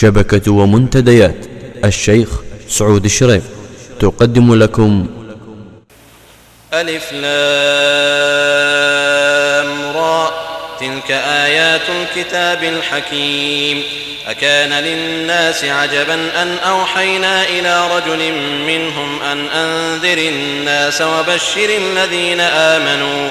شبكة ومنتديات. الشيخ سعود الشريف تقدم لكم. ألف لام را. تلك آيات الكتاب الحكيم. أكان للناس عجبا أن أوحينا إلى رجل منهم أن أنذر الناس وبشر الذين آمنوا.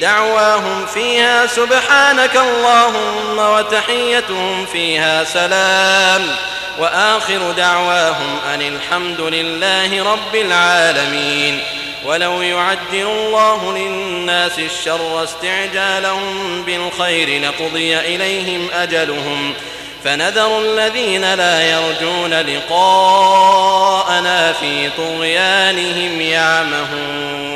دعواهم فيها سبحانك اللهم وتحيتهم فيها سلام. وآخر دعواهم أن الحمد لله رب العالمين. ولو يعجل الله للناس الشر استعجالهم بالخير لقضي إليهم أجلهم. فنذر الذين لا يرجون لقاءنا في طغيانهم يعمهون.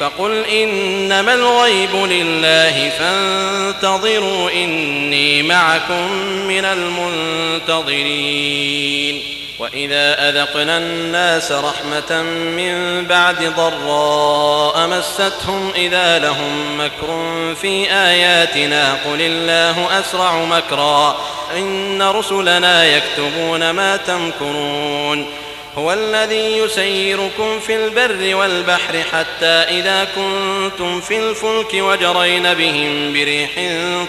فقل إنما الغيب لله فانتظروا إني معكم من المنتظرين. وإذا أذقنا الناس رحمة من بعد ضراء مستهم إذا لهم مكر في آياتنا قل الله أسرع مكرا إن رسلنا يكتبون ما تمكرون. هو الذي يسيركم في البر والبحر حتى إذا كنتم في الفلك وجرين بهم بريح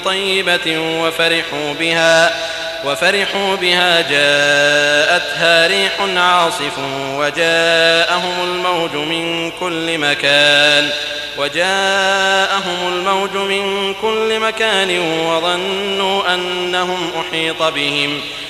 طيبة وفرحوا بها وفرحوا بها جاءتها ريح عاصف وجاءهم الموج من كل مكان وجاءهم الموج من كل مكان وظنوا أنهم أحيط بهم.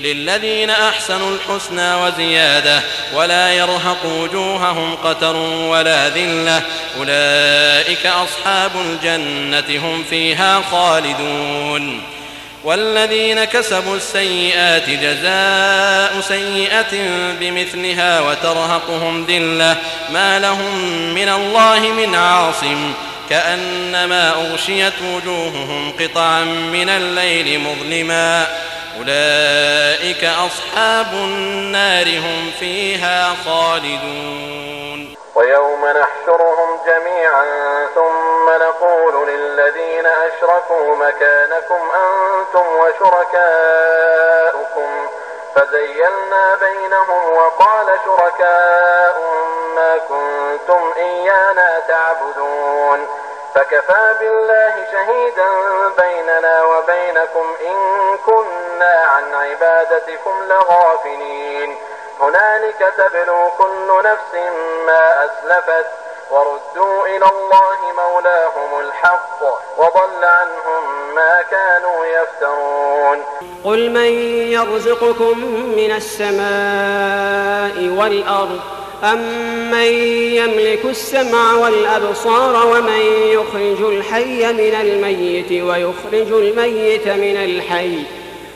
للذين أحسنوا الحسنى وزيادة ولا يرهق وجوههم قتر ولا ذلة. أولئك أصحاب الجنة هم فيها خالدون. والذين كسبوا السيئات جزاء سيئة بمثلها وترهقهم ذلة. ما لهم من الله من عاصم. كأنما أغشيت وجوههم قطعا من الليل مظلما. أولئك أصحاب النار هم فيها خالدون. ويوم نحشرهم جميعا ثم نقول للذين أشركوا مكانكم أنتم وشركاؤكم. فزيلنا بينهم وقال شركاؤهم ما كنتم إيانا تعبدون. فكفى بالله شهيدا بيننا وبينكم إن عن عبادتكم لغافلين. هنالك تبلو كل نفس ما أسلفت وردوا إلى الله مولاهم الحق وضل عنهم ما كانوا يفترون. قل من يرزقكم من السماء والأرض أمن يملك السمع والأبصار ومن يخرج الحي من الميت ويخرج الميت من الحي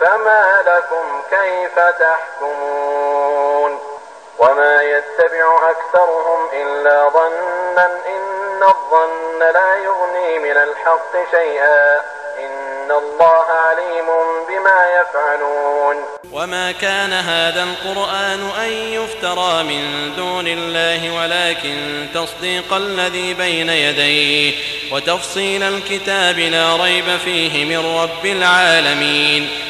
فما لكم كيف تحكمون وما يتبع أكثرهم إلا ظنا إن الظن لا يغني من الحق شيئا إن الله عليم بما يفعلون وما كان هذا القرآن أن يفترى من دون الله ولكن تصديق الذي بين يديه وتفصيل الكتاب لا ريب فيه من رب العالمين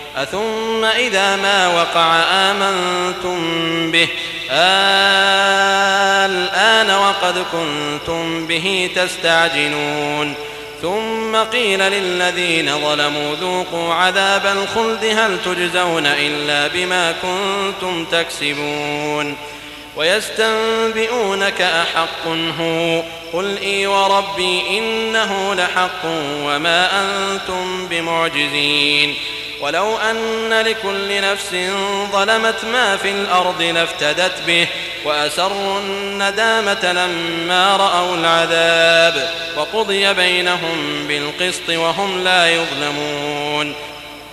أثم إذا ما وقع آمنتم به. الآن وقد كنتم به تستعجلون. ثم قيل للذين ظلموا ذوقوا عذاب الخلد هل تجزون إلا بما كنتم تكسبون؟ ويستنبئونك أحق هو. قل إي وربي إنه لحق وما أنتم بمعجزين. ولو أن لكل نفس ظلمت ما في الأرض لافتدت به وأسروا الندامة لما رأوا العذاب وقضي بينهم بالقسط وهم لا يظلمون.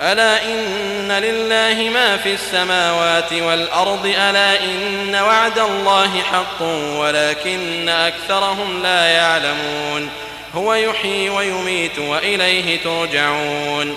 ألا إن لله ما في السماوات والأرض ألا إن وعد الله حق ولكن أكثرهم لا يعلمون. هو يحيي ويميت وإليه ترجعون.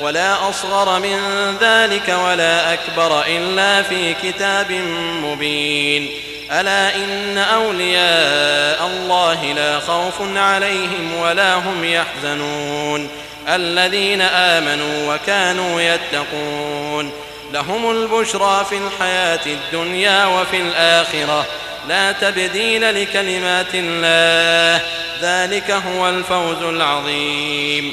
ولا أصغر من ذلك ولا أكبر إلا في كتاب مبين. ألا إن أولياء الله لا خوف عليهم ولا هم يحزنون. الذين آمنوا وكانوا يتقون. لهم البشرى في الحياة الدنيا وفي الآخرة. لا تبديل لكلمات الله. ذلك هو الفوز العظيم.